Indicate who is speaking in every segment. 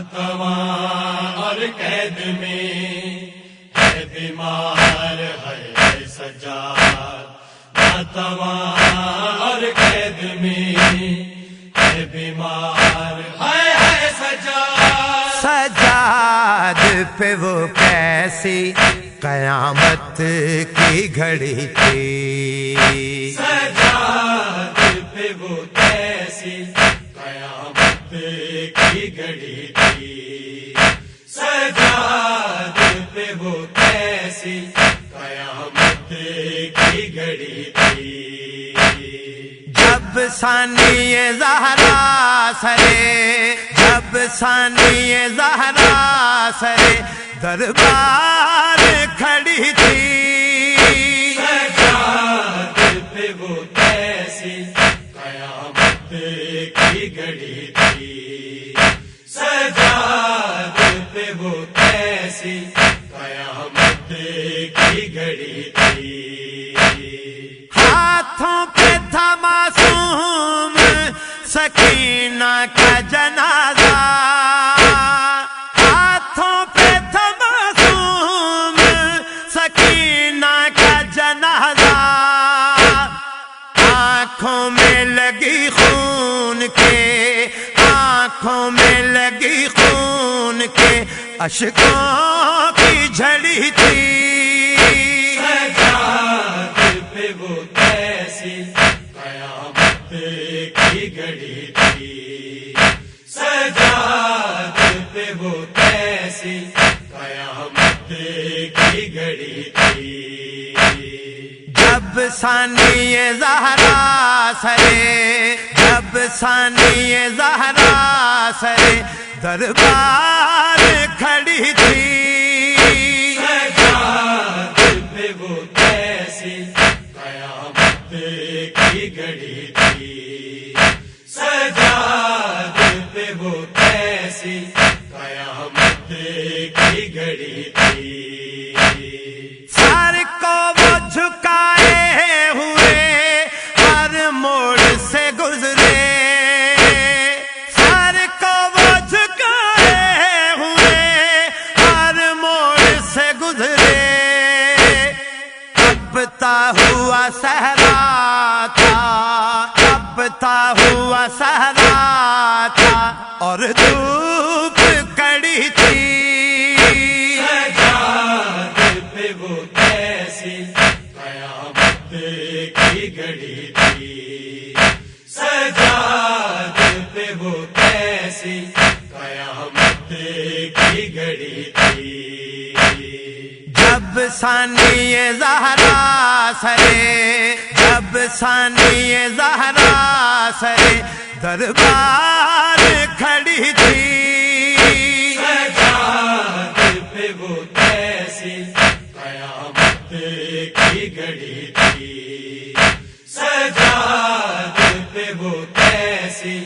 Speaker 1: اور قید میں ہے بیمار ہے سجاد اور قید میں ہے بیمار ہے سجاد
Speaker 2: سجاد پہ وہ کیسی قیامت کی گھڑی تھی؟
Speaker 1: سجاد پہ وہ کیسی قیامت کی گھڑی تھی۔ سجاد پہ وہ کیسی قیامت کی گھڑی تھی۔
Speaker 2: جب ثانی زہرا سرے، جب ثانی زہرا سرے، دربار
Speaker 1: کی گھڑی تھی
Speaker 2: ہاتھوں پہ تھا معصوم سکینہ کا جنازہ۔ ہاتھوں پہ تھا معصوم سکینہ کا جنازہ۔ آنکھوں میں لگی خون کے، آنکھوں میں لگی خون کے، اشکوں کی جھڑی تھی۔ سانی زہرا سرے، جب سانی زہرا سرے، دربار کھڑی تھی۔
Speaker 1: وہ کیسی قیامت کی گھڑی تھی۔
Speaker 2: کبتا ہوا سہرا تھا کبتا ہوا سہرا تھا، اور دھوپ کڑی تھی۔
Speaker 1: سجاد پہ وہ کیسی قیامت کی گھڑی تھی سجاد پہ وہ کیسی، قیامت کی گھڑی تھی۔
Speaker 2: جب ثانی زہرا سرے، جب ثانی زہرا سرے، دربار کھڑی تھی۔
Speaker 1: سجاد پہ وہ کیسی قیامت کی گھڑی تھی سجاد پہ وہ کیسی،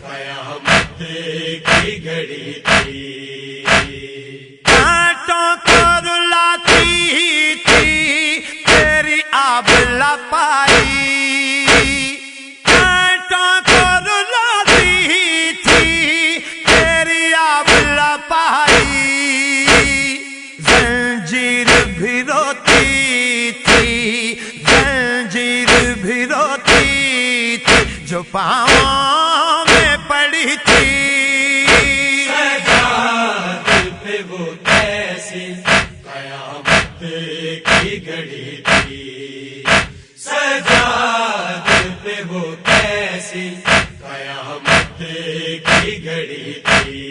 Speaker 1: قیامت کی گھڑی تھی۔
Speaker 2: کانٹوں کو رلاتی جو پاؤں میں پڑی تھی۔
Speaker 1: سجاد پہ وہ کیسی قیامت کی گھڑی تھی سجاد پہ وہ کیسی قیامت کی گھڑی تھی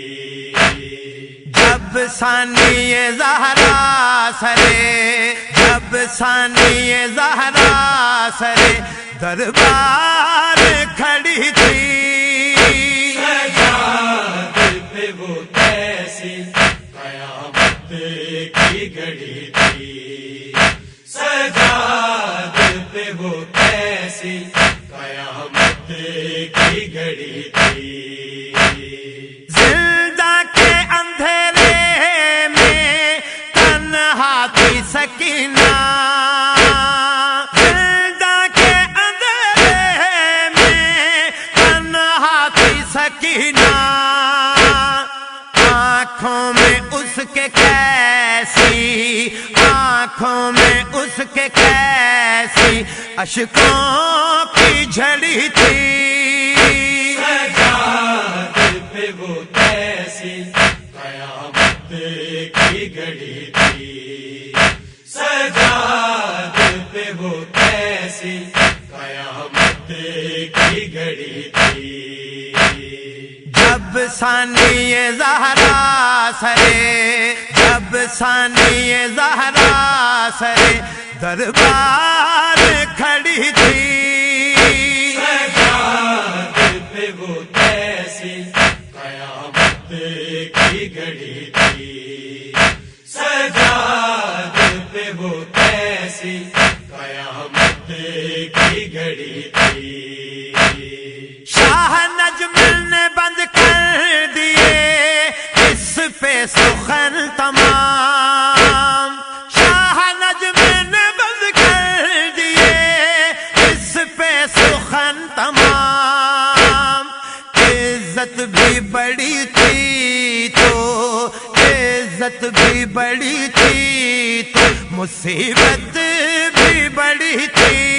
Speaker 2: جب ثانی زہرا سرے، جب ثانی زہرا سرے، دربار کھڑی تھی۔
Speaker 1: سجاد پہ وہ کیسی قیامت کی گھڑی تھی سجاد پہ وہ کیسی قیامت کی گھڑی تھی
Speaker 2: زندہ کے اندھیرے میں تنہا تھی آنکھوں میں اس کے کیسی آنکھوں میں اس کے کیسی اشکوں کی جھڑی تھی۔
Speaker 1: سجاد پہ وہ کیسی قیامت کی گھڑی تھی سجاد پہ وہ کیسی قیامت کی گھڑی تھی۔
Speaker 2: جب ثانی زہرا سرے، جب ثانی زہرا سرے، دربار کھڑی تھی
Speaker 1: پہ وہ کیسی قیامت کی گھڑی تھی سجاد پہ وہ کیسی قیامت کی گھڑی تھی۔
Speaker 2: شاہ نجم نے بند کر دیے اس پہ سخن تمام۔ شاہ نجم نے بند کر دیے اس پہ سخن تمام۔ عزت بھی بڑی تھی تو، عزت بھی بڑی تھی تو، مصیبت بھی بڑی تھی۔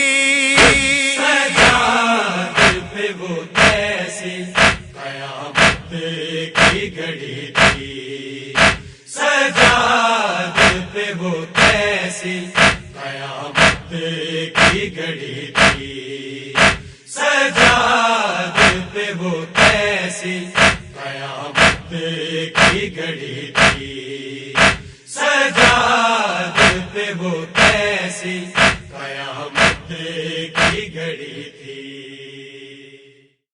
Speaker 1: کی تھی سجاد پہ وہ کیسی قیامت کی گھڑی تھی سجاد پہ وہ کیسی قیامت کی گھڑی تھی۔